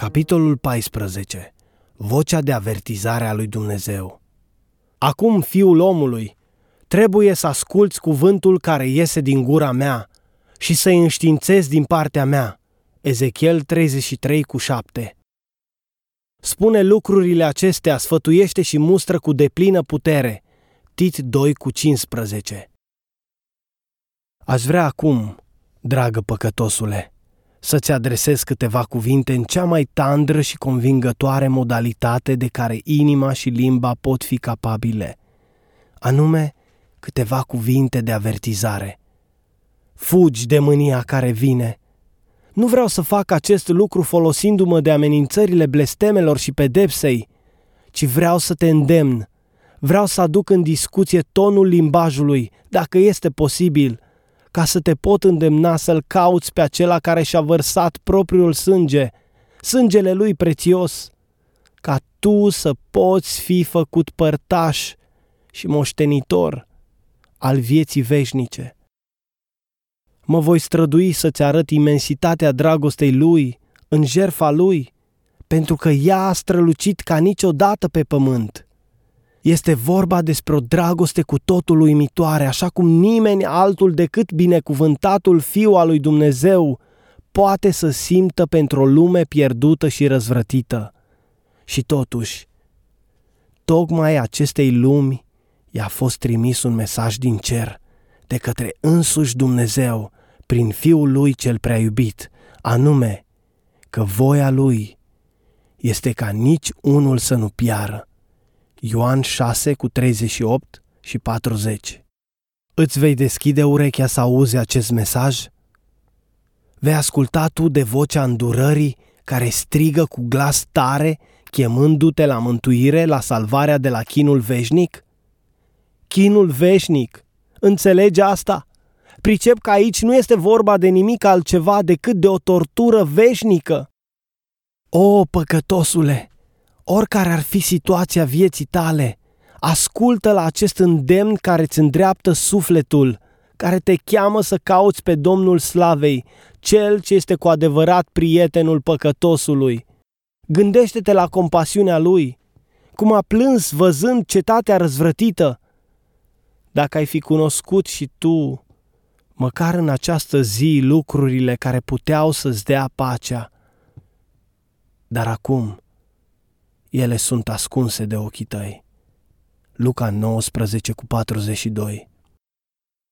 Capitolul 14. Vocea de avertizare a lui Dumnezeu. Acum, fiul omului, trebuie să asculți cuvântul care iese din gura mea și să-i înștiințezi din partea mea. Ezechiel 33 cu 7. Spune lucrurile acestea, sfătuiește și mustră cu deplină putere. Tit 2 cu 15. Aș vrea acum, dragă păcătosule, să-ți adresez câteva cuvinte în cea mai tandră și convingătoare modalitate de care inima și limba pot fi capabile, anume câteva cuvinte de avertizare. Fugi de mânia care vine. Nu vreau să fac acest lucru folosindu-mă de amenințările blestemelor și pedepsei, ci vreau să te îndemn. Vreau să aduc în discuție tonul limbajului, dacă este posibil – ca să te pot îndemna să-l cauți pe acela care și-a vărsat propriul sânge, sângele lui prețios, ca tu să poți fi făcut părtaș și moștenitor al vieții veșnice. Mă voi strădui să-ți arăt imensitatea dragostei lui în jerfa lui, pentru că ea a strălucit ca niciodată pe pământ – este vorba despre o dragoste cu totul uimitoare, așa cum nimeni altul decât binecuvântatul Fiu al lui Dumnezeu poate să simtă pentru o lume pierdută și răzvrătită. Și totuși, tocmai acestei lumi i-a fost trimis un mesaj din cer, de către însuși Dumnezeu, prin Fiul Lui cel prea iubit, anume că voia Lui este ca nici unul să nu piară, Ioan 6 cu 38 și 40. Îți vei deschide urechea să auzi acest mesaj? Vei asculta tu de vocea îndurării care strigă cu glas tare, chemându-te la mântuire, la salvarea de la chinul veșnic? Chinul veșnic, înțelegi asta? Pricep că aici nu este vorba de nimic altceva decât de o tortură veșnică. O, păcătosule, oricare ar fi situația vieții tale, ascultă la acest îndemn care îți îndreaptă sufletul, care te cheamă să cauți pe Domnul Slavei, cel ce este cu adevărat prietenul păcătosului. Gândește-te la compasiunea lui, cum a plâns văzând cetatea răzvrătită. Dacă ai fi cunoscut și tu, măcar în această zi, lucrurile care puteau să-ți dea pacea. Dar acum, ele sunt ascunse de ochii tăi. Luca 19 cu 42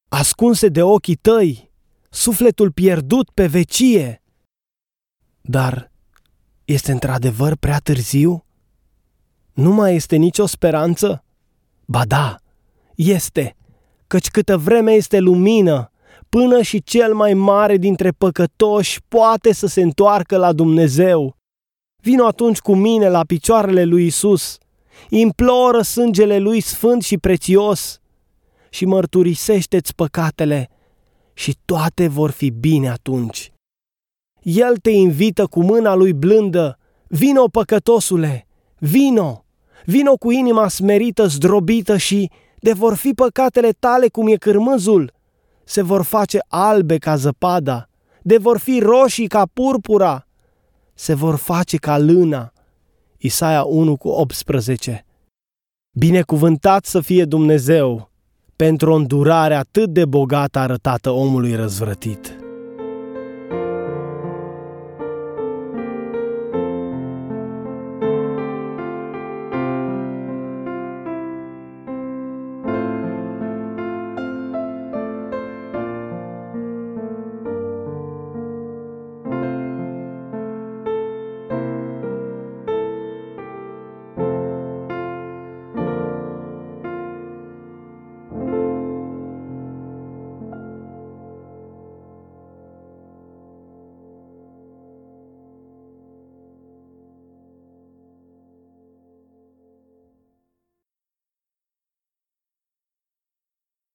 Ascunse de ochii tăi, sufletul pierdut pe vecie. Dar este într-adevăr prea târziu? Nu mai este nicio speranță? Ba da, este, căci câtă vreme este lumină, până și cel mai mare dintre păcătoși poate să se întoarcă la Dumnezeu. Vino atunci cu mine la picioarele lui Isus, imploră sângele lui sfânt și prețios și mărturisește-ți păcatele și toate vor fi bine atunci. El te invită cu mâna lui blândă, vino păcătosule, vino, vino cu inima smerită, zdrobită și de vor fi păcatele tale cum e cârmâzul, se vor face albe ca zăpada, de vor fi roșii ca purpura, se vor face ca lâna. Isaia 1 cu 18. Binecuvântat să fie Dumnezeu pentru o îndurare atât de bogată arătată omului răzvrătit.